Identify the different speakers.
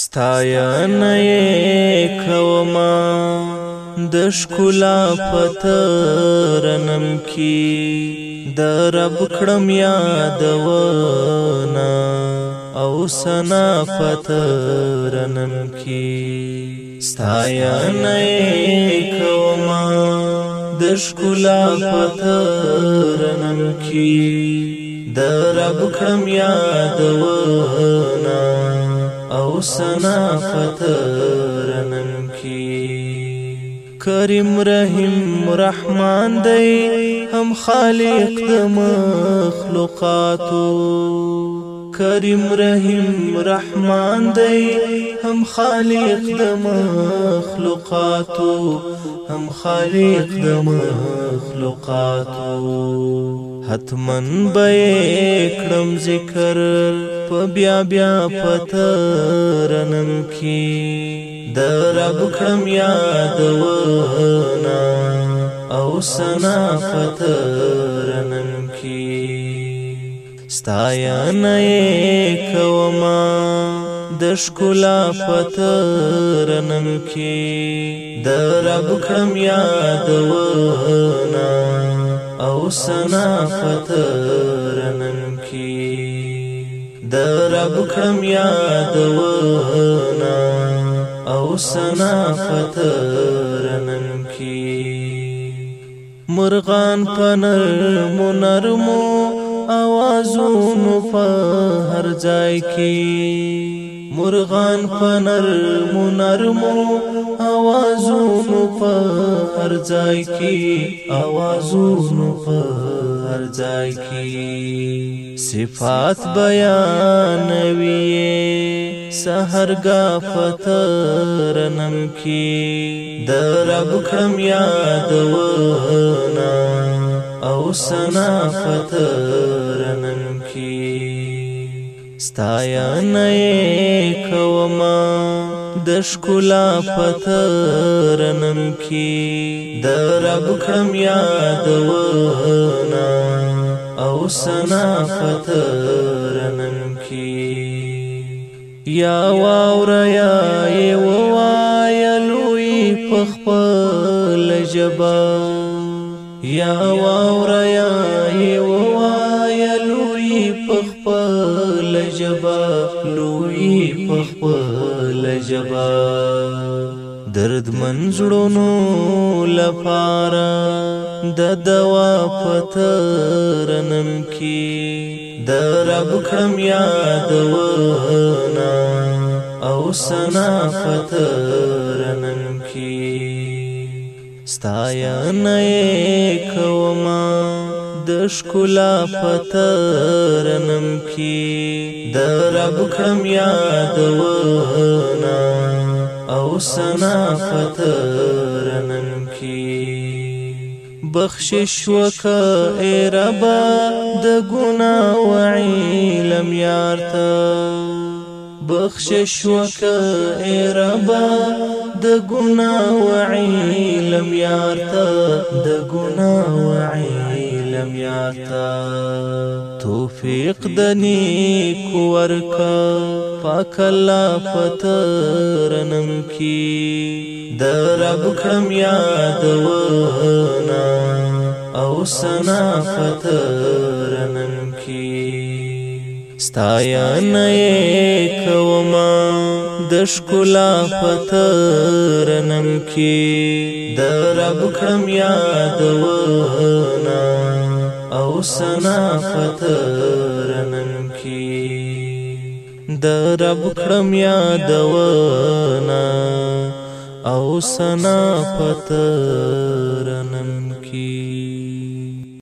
Speaker 1: ستاینه کوما د ښکلا پترنم کی د رب کړم یاد ونا او سنا پترنم کی ستاینه کوما د ښکلا پترنم کی د رب کړم یاد ونا او سنا فتر ننکی کریم رحیم رحمان دی هم خالق د مخلوقاتو کریم رحیم رحمان دی هم خالق د مخلوقاتو هم خالق د مخلوقاتو حتمن به کړم ذکر په بیا بیا پترنم کی د رب کړم یاد ونا او سنا پترنم کی ستایا نه کوما د شکولا پترنم کی د رب کړم یاد ونا او سنا فترنن کی د رب کم یاد ونا او سنا فترنن کی مرغان پنر منرمو اوازونو په هر ځای کې مرغان پنر منرمو اوازونو په هر ځای کې اوازونو په هر ځای کې صفات بیانوي سحرګا فترنم کې د رب کړم یاد ونا او سنا فترنم ستایا نه کوما د شکولا پترنم کی د رب کړم یاد ونا او سنا پترنم کی یا واور یا یو وایلوی پخپل جبا یا واور یا خپل جبا درد منزړونو لپاره د دوا پترنم کی د رب کړم یاد ونا او سنا پترنم کی ستایا نه کومه د شکلا پترنم کی د رب کړم یاد ونا او سنا پترنم کی بخشش وکا ای رب د ګنا و علم یارته بخشش وکا ای ربا د ګنا و علم یارتا د ګنا و علم جمعیت توفیق دنی کو ورکا پاک الله پترنم کی درب کړم یاد ونا او سنا پترنم کی ستایا نه کوما د شکلا پترنم کی درب کړم یاد ونا سنا فترنن کی د رب کرم یاد ونا او سنا فترنن